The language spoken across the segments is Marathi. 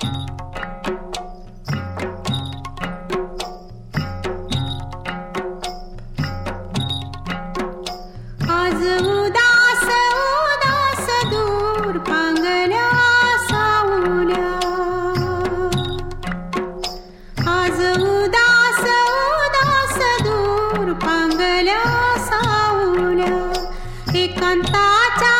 आज उदास दूर पांगलं साऊल आज उदास उदास दूर पांगला साऊल एकांताच्या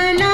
மகளா